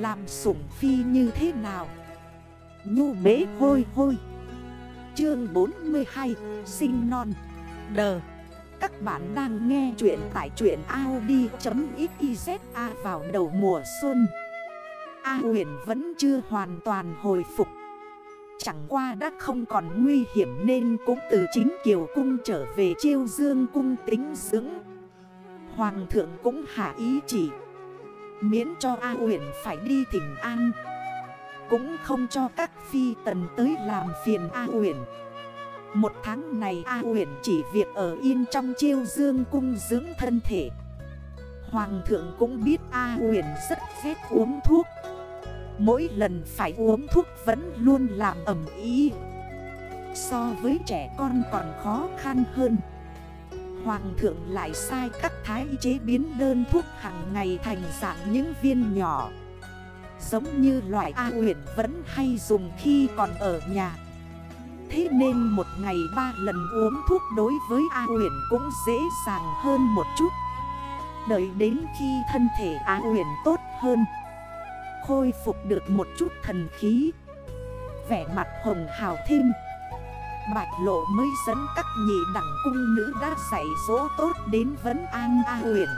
Làm sủng phi như thế nào? Nhu bế hôi hôi. Chương 42 Sinh non. Đờ. Các bạn đang nghe chuyện tại chuyện Audi.xyz vào đầu mùa xuân. A huyền vẫn chưa hoàn toàn hồi phục. Chẳng qua đã không còn nguy hiểm nên cũng từ chính Kiều Cung trở về chiêu dương cung tính dưỡng. Hoàng thượng cũng hạ ý chỉ. Miễn cho A huyện phải đi thỉnh an. Cũng không cho các phi tần tới làm phiền A huyện Một tháng này A huyện chỉ việc ở yên trong chiêu dương cung dưỡng thân thể. Hoàng thượng cũng biết A huyện rất ghét uống thuốc. Mỗi lần phải uống thuốc vẫn luôn làm ẩm ý. So với trẻ con còn khó khăn hơn. Hoàng thượng lại sai các thái chế biến đơn thuốc hàng ngày thành dạng những viên nhỏ. Giống như loại A huyền vẫn hay dùng khi còn ở nhà. Thế nên một ngày ba lần uống thuốc đối với A huyền cũng dễ dàng hơn một chút. Đợi đến khi thân thể A huyền tốt hơn, Khôi phục được một chút thần khí, Vẻ mặt hồng hào thêm Bạch lộ mới dẫn các nhị đẳng cung nữ đã dạy dỗ tốt đến vấn an A huyền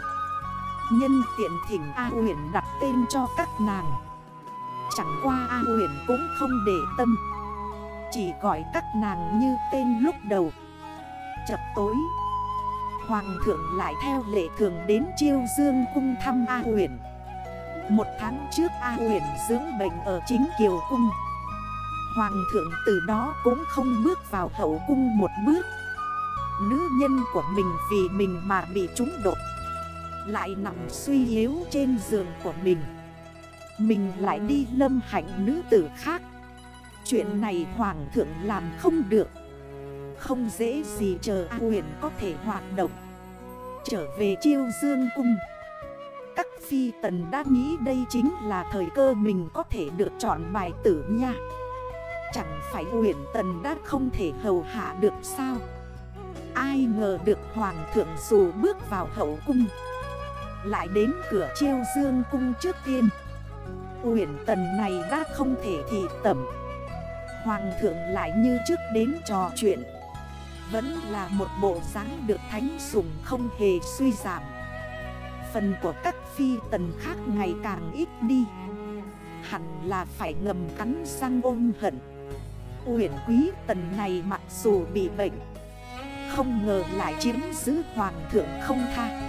Nhân tiện thỉnh A huyền đặt tên cho các nàng. Chẳng qua A huyền cũng không để tâm. Chỉ gọi các nàng như tên lúc đầu. Chập tối, Hoàng thượng lại theo lệ thường đến chiêu dương cung thăm A huyền Một tháng trước A huyền dưỡng bệnh ở chính Kiều Cung. Hoàng thượng từ đó cũng không bước vào hậu cung một bước. Nữ nhân của mình vì mình mà bị trúng đột, Lại nằm suy yếu trên giường của mình. Mình lại đi lâm hạnh nữ tử khác. Chuyện này hoàng thượng làm không được. Không dễ gì chờ A huyền có thể hoạt động. Trở về chiêu dương cung. Các phi tần đã nghĩ đây chính là thời cơ mình có thể được chọn bài tử nha. Chẳng phải uyển tần đã không thể hầu hạ được sao? Ai ngờ được hoàng thượng dù bước vào hậu cung, Lại đến cửa chiêu dương cung trước tiên. Uyển tần này đã không thể thị tẩm. Hoàng thượng lại như trước đến trò chuyện. Vẫn là một bộ dáng được thánh sủng không hề suy giảm. Phần của các phi tần khác ngày càng ít đi. Hẳn là phải ngầm cắn răng ôm hận. Uyển quý tần này mặc dù bị bệnh, Không ngờ lại chiếm giữ hoàng thượng không tha.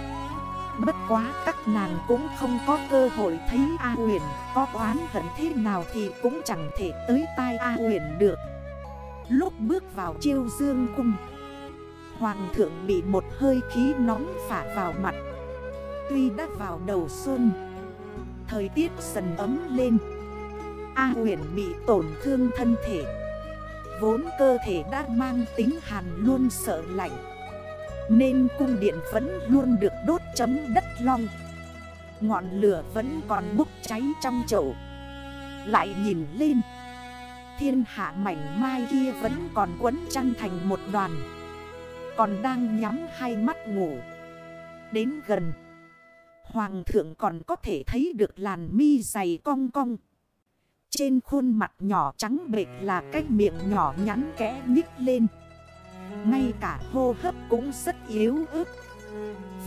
Bất quá các nàng cũng không có cơ hội thấy A Uyển Có oán hận thế nào thì cũng chẳng thể tới tai A Uyển được. Lúc bước vào chiêu dương cung, Hoàng thượng bị một hơi khí nóng phả vào mặt. Tuy đã vào đầu xuân, Thời tiết dần ấm lên. A huyền bị tổn thương thân thể. Vốn cơ thể đã mang tính hàn luôn sợ lạnh, Nên cung điện vẫn luôn được đốt chấm đất long. Ngọn lửa vẫn còn bốc cháy trong chậu. Lại nhìn lên, Thiên hạ mảnh mai kia vẫn còn quấn chăn thành một đoàn, Còn đang nhắm hai mắt ngủ. Đến gần, Hoàng thượng còn có thể thấy được làn mi dày cong cong trên khuôn mặt nhỏ trắng bệch là cái miệng nhỏ nhắn kẽ nhích lên. Ngay cả hô hấp cũng rất yếu ớt.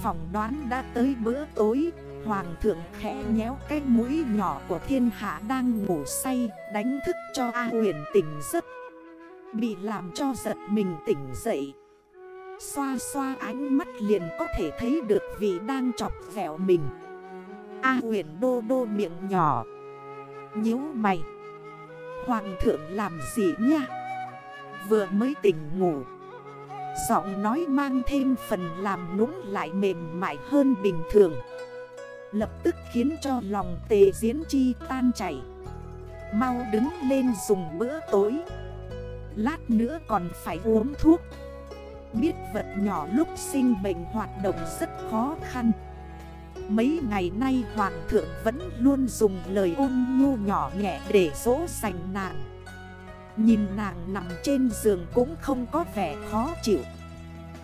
Phỏng đoán đã tới bữa tối, Hoàng thượng khẽ nhéo cái mũi nhỏ của thiên hạ đang ngủ say, Đánh thức cho A huyền tỉnh giấc. Bị làm cho giật mình tỉnh dậy. Xoa xoa ánh mắt liền có thể thấy được vị đang chọc vẹo mình. A huyền đô đô miệng nhỏ nhíu mày. Hoàng thượng làm gì nha? Vừa mới tỉnh ngủ. Giọng nói mang thêm phần làm nũng lại mềm mại hơn bình thường. Lập tức khiến cho lòng tề diễn chi tan chảy. Mau đứng lên dùng bữa tối. Lát nữa còn phải uống thuốc. Biết vật nhỏ lúc sinh bệnh hoạt động rất khó khăn. Mấy ngày nay hoàng thượng vẫn luôn dùng lời ôn nhu nhỏ nhẹ để dỗ dành nàng. Nhìn nàng nằm trên giường cũng không có vẻ khó chịu.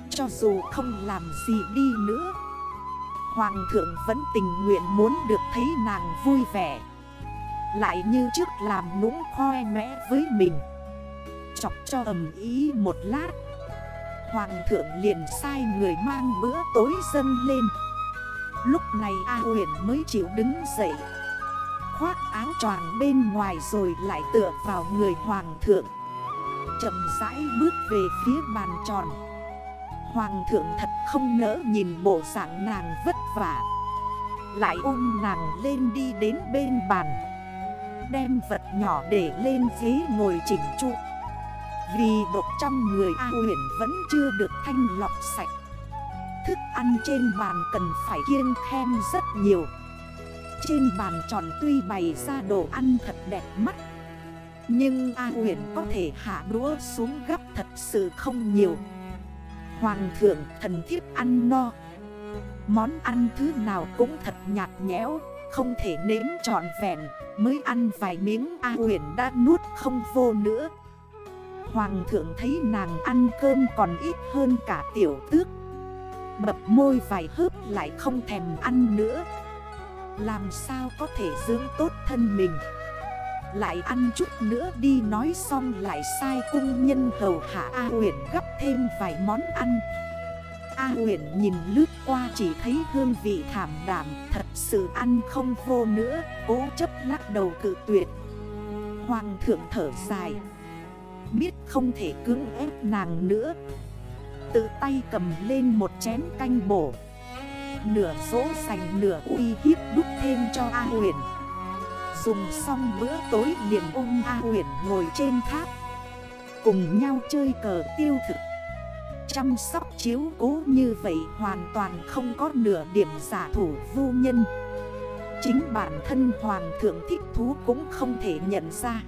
Cho dù không làm gì đi nữa, Hoàng thượng vẫn tình nguyện muốn được thấy nàng vui vẻ. Lại như trước làm nũng khoe mẽ với mình. Chọc cho ầm ý một lát, Hoàng thượng liền sai người mang bữa tối dâng lên. Lúc này A huyền mới chịu đứng dậy. Khoác áo choàng bên ngoài rồi lại tựa vào người hoàng thượng. Chậm rãi bước về phía bàn tròn. Hoàng thượng thật không nỡ nhìn bộ dạng nàng vất vả. Lại ôm nàng lên đi đến bên bàn. Đem vật nhỏ để lên ghế ngồi chỉnh trụ Vì độc trong người A huyền vẫn chưa được thanh lọc sạch. Thức ăn trên bàn cần phải kiêng khem rất nhiều. Trên bàn tròn tuy bày ra đồ ăn thật đẹp mắt, Nhưng A huyền có thể hạ đũa xuống gấp thật sự không nhiều. Hoàng thượng thần thiếp ăn no. Món ăn thứ nào cũng thật nhạt nhẽo, Không thể nếm trọn vẹn. Mới ăn vài miếng, A huyền đã nuốt không vô nữa. Hoàng thượng thấy nàng ăn cơm còn ít hơn cả tiểu tước mập môi vài hớp lại không thèm ăn nữa. Làm sao có thể dưỡng tốt thân mình? Lại ăn chút nữa đi nói xong lại sai cung nhân hầu hạ A huyền gấp thêm vài món ăn. A huyền nhìn lướt qua chỉ thấy hương vị thảm đảm Thật sự ăn không vô nữa, Cố chấp lắc đầu cự tuyệt. Hoàng thượng thở dài, Biết không thể cưỡng ép nàng nữa. Tự tay cầm lên một chén canh bổ. Nửa số sành nửa uy hiếp đúc thêm cho A huyền. Dùng xong bữa tối liền ôm A huyền ngồi trên tháp. Cùng nhau chơi cờ tiêu thực. Chăm sóc chiếu cố như vậy hoàn toàn không có nửa điểm giả thủ vô nhân. Chính bản thân hoàng thượng thích thú cũng không thể nhận ra.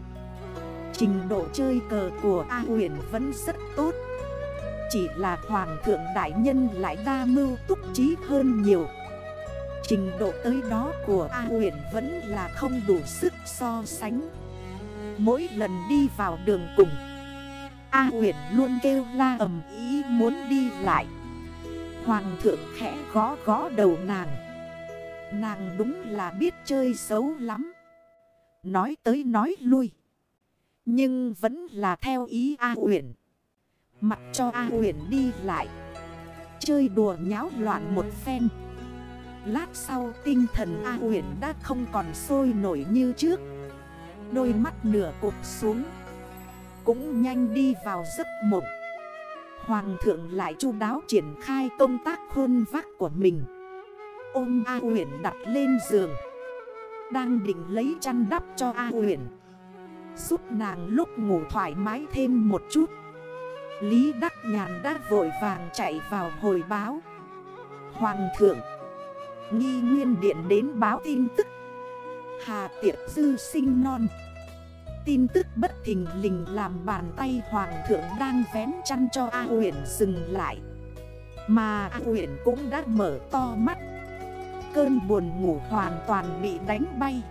Trình độ chơi cờ của A huyền vẫn rất tốt. Chỉ là hoàng thượng đại nhân lại đa mưu túc trí hơn nhiều. Trình độ tới đó của A huyện vẫn là không đủ sức so sánh. Mỗi lần đi vào đường cùng, A huyện luôn kêu la ầm ý muốn đi lại. Hoàng thượng khẽ gó gó đầu nàng. Nàng đúng là biết chơi xấu lắm. Nói tới nói lui. Nhưng vẫn là theo ý A huyện Mặc cho A huyền đi lại. Chơi đùa nháo loạn một phen. Lát sau tinh thần A huyền đã không còn sôi nổi như trước. Đôi mắt nửa cụp xuống. Cũng nhanh đi vào giấc mộng. Hoàng thượng lại chu đáo triển khai công tác khuôn vác của mình. Ôm A huyền đặt lên giường. Đang định lấy chăn đắp cho A huyền. Giúp nàng lúc ngủ thoải mái thêm một chút. Lý Đắc Nhàn đã vội vàng chạy vào hồi báo. Hoàng thượng, Nghi Nguyên Điện đến báo tin tức. Hà tiệp dư sinh non. Tin tức bất thình lình làm bàn tay Hoàng thượng đang vén chăn cho A huyền dừng lại. Mà A huyền cũng đã mở to mắt. Cơn buồn ngủ hoàn toàn bị đánh bay.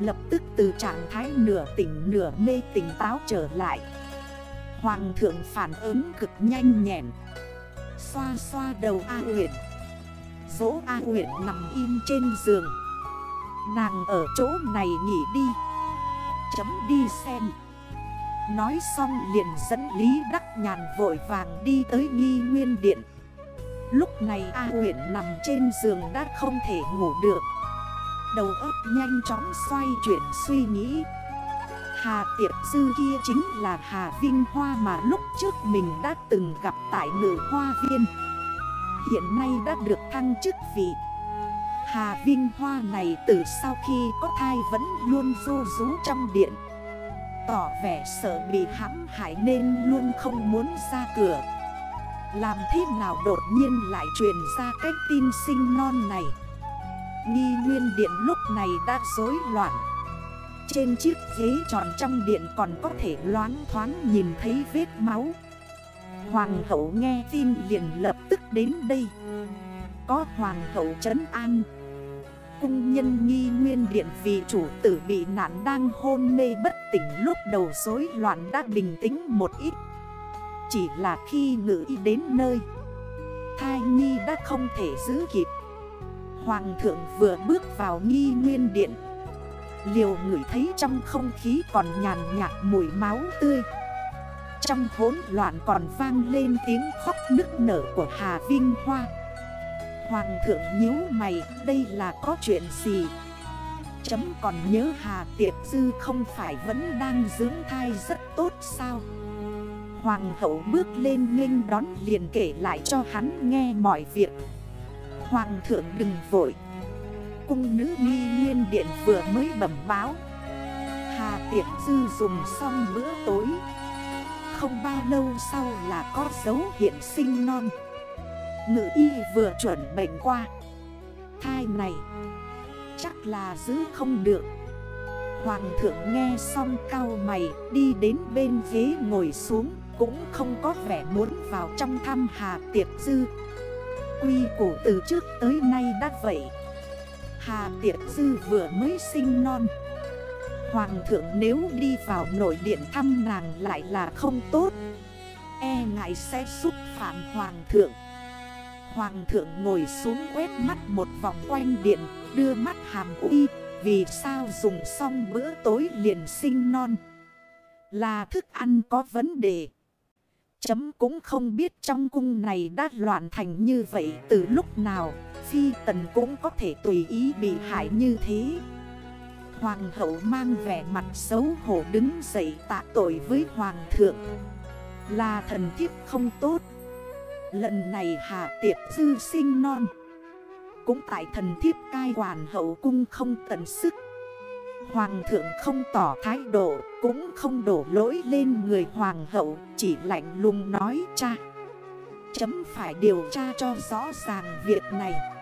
Lập tức từ trạng thái nửa tỉnh nửa mê tỉnh táo trở lại. Hoàng thượng phản ứng cực nhanh nhẹn. Xoa xoa đầu A huyện Dỗ A huyện nằm im trên giường. Nàng ở chỗ này nghỉ đi. Chấm đi xem. Nói xong liền dẫn Lý Đắc Nhàn vội vàng đi tới nghi nguyên điện. Lúc này A huyện nằm trên giường đã không thể ngủ được. Đầu óc nhanh chóng xoay chuyển suy nghĩ. Hà Tiệp sư kia chính là Hà Vinh Hoa mà lúc trước mình đã từng gặp tại nữ hoa viên. Hiện nay đã được thăng chức vị. Hà Vinh Hoa này từ sau khi có thai vẫn luôn du rú trong điện. Tỏ vẻ sợ bị hãm hại nên luôn không muốn ra cửa. Làm thế nào đột nhiên lại truyền ra cái tin sinh non này? Nghi nguyên điện lúc này đã rối loạn. Trên chiếc ghế tròn trong điện còn có thể loáng thoáng nhìn thấy vết máu. Hoàng hậu nghe tin liền lập tức đến đây. Có hoàng hậu trấn an. Cung nhân nghi nguyên điện vì chủ tử bị nạn đang hôn mê bất tỉnh lúc đầu rối loạn đã bình tĩnh một ít. Chỉ là khi ngự y đến nơi, Thai nhi đã không thể giữ kịp. Hoàng thượng vừa bước vào nghi nguyên điện Liều ngửi thấy trong không khí còn nhàn nhạt mùi máu tươi. Trong hỗn loạn còn vang lên tiếng khóc nức nở của Hà Vinh Hoa. Hoàng thượng nhíu mày, đây là có chuyện gì? Chấm còn nhớ Hà Tiệp Dư không phải vẫn đang dưỡng thai rất tốt sao? Hoàng hậu bước lên nghênh đón liền kể lại cho hắn nghe mọi việc. Hoàng thượng đừng vội Cung nữ nghi nguyên điện vừa mới bẩm báo. Hà Tiệp Dư dùng xong bữa tối. Không bao lâu sau là có dấu hiện sinh non. Ngự y vừa chuẩn bệnh qua. Thai này, chắc là giữ không được. Hoàng thượng nghe xong cao mày, đi đến bên ghế ngồi xuống, Cũng không có vẻ muốn vào trong thăm Hà Tiệp Dư. Quy củ từ trước tới nay đã vậy. Hà Tiệp Dư vừa mới sinh non. Hoàng thượng nếu đi vào nội điện thăm nàng lại là không tốt. E ngại sẽ xúc phạm Hoàng thượng. Hoàng thượng ngồi xuống quét mắt một vòng quanh điện, Đưa mắt hàm uy, Vì sao dùng xong bữa tối liền sinh non? Là thức ăn có vấn đề. Chấm cũng không biết trong cung này đã loạn thành như vậy từ lúc nào. Phi tần cũng có thể tùy ý bị hại như thế. Hoàng hậu mang vẻ mặt xấu hổ đứng dậy tạ tội với hoàng thượng. Là thần thiếp không tốt. Lần này hạ Tiệp Dư sinh non. Cũng tại thần thiếp cai hoàng hậu cung không tận sức. Hoàng thượng không tỏ thái độ, Cũng không đổ lỗi lên người hoàng hậu, Chỉ lạnh lùng nói cha. Chấm phải điều tra cho rõ ràng việc này.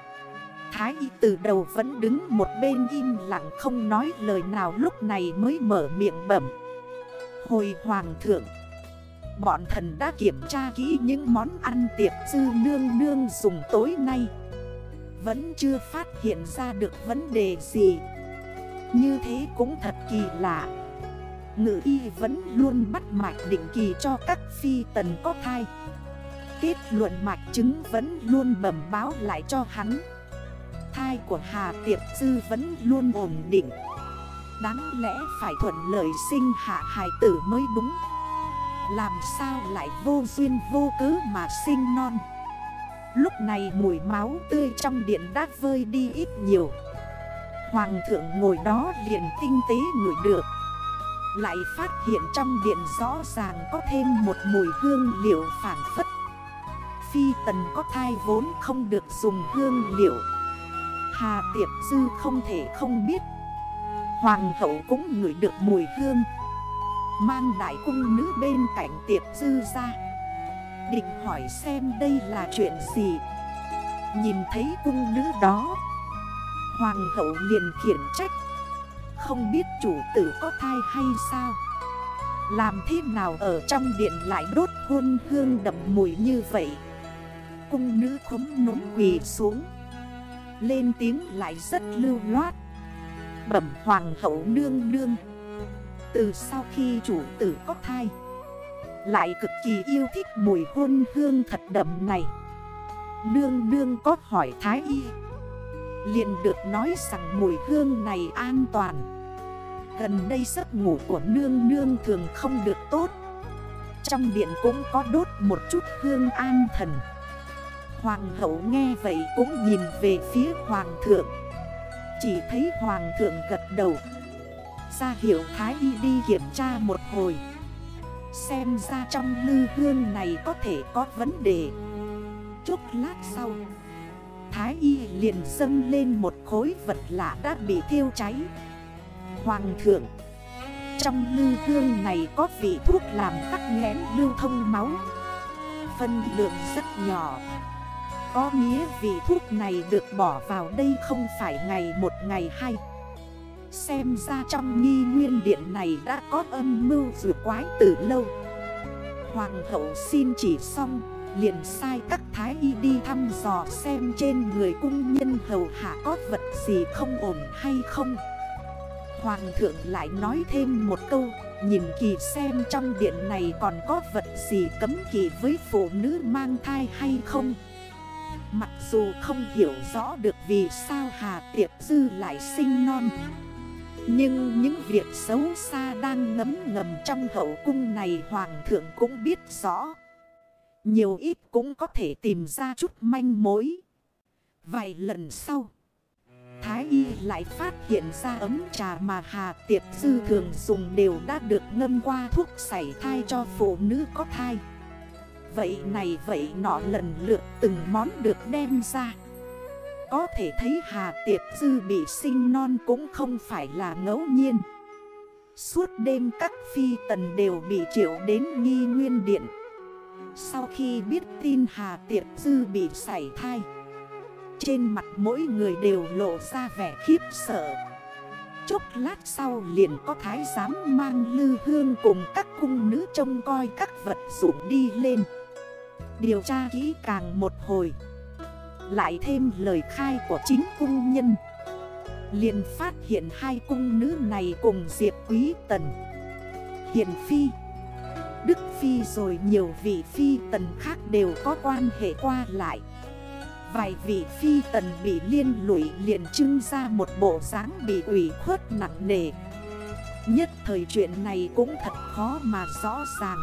Thái y từ đầu vẫn đứng một bên im lặng không nói lời nào lúc này mới mở miệng bẩm. Hồi hoàng thượng, Bọn thần đã kiểm tra kỹ những món ăn tiệc dư nương nương dùng tối nay. Vẫn chưa phát hiện ra được vấn đề gì. Như thế cũng thật kỳ lạ. Ngự y vẫn luôn bắt mạch định kỳ cho các phi tần có thai. Kết luận mạch chứng vẫn luôn bẩm báo lại cho hắn. Thai của Hà Tiệp Dư vẫn luôn ổn định. Đáng lẽ phải thuận lợi sinh hạ hài tử mới đúng. Làm sao lại vô duyên vô cớ mà sinh non? Lúc này mùi máu tươi trong điện đã vơi đi ít nhiều. Hoàng thượng ngồi đó liền tinh tế ngửi được. Lại phát hiện trong điện rõ ràng có thêm một mùi hương liệu phản phất. Phi tần có thai vốn không được dùng hương liệu. Hà tiệp dư không thể không biết. Hoàng hậu cũng ngửi được mùi hương. Mang đại cung nữ bên cạnh tiệp dư ra. Định hỏi xem đây là chuyện gì. Nhìn thấy cung nữ đó, Hoàng hậu liền khiển trách. Không biết chủ tử có thai hay sao? Làm thế nào ở trong điện lại đốt hôn hương đậm mùi như vậy? Cung nữ khống nốn quỳ xuống. Lên tiếng lại rất lưu loát. Bẩm hoàng hậu nương nương. Từ sau khi chủ tử có thai, Lại cực kỳ yêu thích mùi hôn hương thật đậm này. Nương nương có hỏi thái y, liền được nói rằng mùi hương này an toàn. Gần đây giấc ngủ của nương nương thường không được tốt. Trong điện cũng có đốt một chút hương an thần. Hoàng hậu nghe vậy cũng nhìn về phía hoàng thượng. Chỉ thấy hoàng thượng gật đầu. Ra hiệu Thái Y đi kiểm tra một hồi. Xem ra trong lư hương này có thể có vấn đề. Chút lát sau, Thái Y liền dâng lên một khối vật lạ đã bị thiêu cháy. Hoàng thượng, Trong lư hương này có vị thuốc làm tắc nghẽn lưu thông máu. Phân lượng rất nhỏ. Có nghĩa vì thuốc này được bỏ vào đây không phải ngày một ngày hai. Xem ra trong nghi nguyên điện này đã có âm mưu vừa quái từ lâu. Hoàng hậu xin chỉ xong, liền sai các thái y đi thăm dò xem trên người cung nhân hầu hạ có vật gì không ổn hay không. Hoàng thượng lại nói thêm một câu, Nhìn kỳ xem trong điện này còn có vật gì cấm kỳ với phụ nữ mang thai hay không. Mặc dù không hiểu rõ được vì sao Hà Tiệp Dư lại sinh non, Nhưng những việc xấu xa đang ngấm ngầm trong hậu cung này Hoàng thượng cũng biết rõ. Nhiều ít cũng có thể tìm ra chút manh mối. Vài lần sau, Thái y lại phát hiện ra ấm trà mà Hà Tiệp Dư thường dùng đều đã được ngâm qua thuốc sảy thai cho phụ nữ có thai. Vậy này vậy nọ lần lượt từng món được đem ra. Có thể thấy Hà Tiệp Dư bị sinh non cũng không phải là ngẫu nhiên. Suốt đêm các phi tần đều bị triệu đến nghi nguyên điện. Sau khi biết tin Hà Tiệp Dư bị sảy thai, trên mặt mỗi người đều lộ ra vẻ khiếp sợ. Chốc lát sau liền có thái giám mang lư hương cùng các cung nữ trông coi các vật dụng đi lên. Điều tra kỹ càng một hồi. Lại thêm lời khai của chính cung nhân. Liền phát hiện hai cung nữ này cùng Diệp Quý Tần. Hiền Phi, Đức Phi rồi nhiều vị Phi Tần khác đều có quan hệ qua lại. Vài vị phi tần bị liên lụy liền trưng ra một bộ dáng bị ủy khuất nặng nề. Nhất thời chuyện này cũng thật khó mà rõ ràng.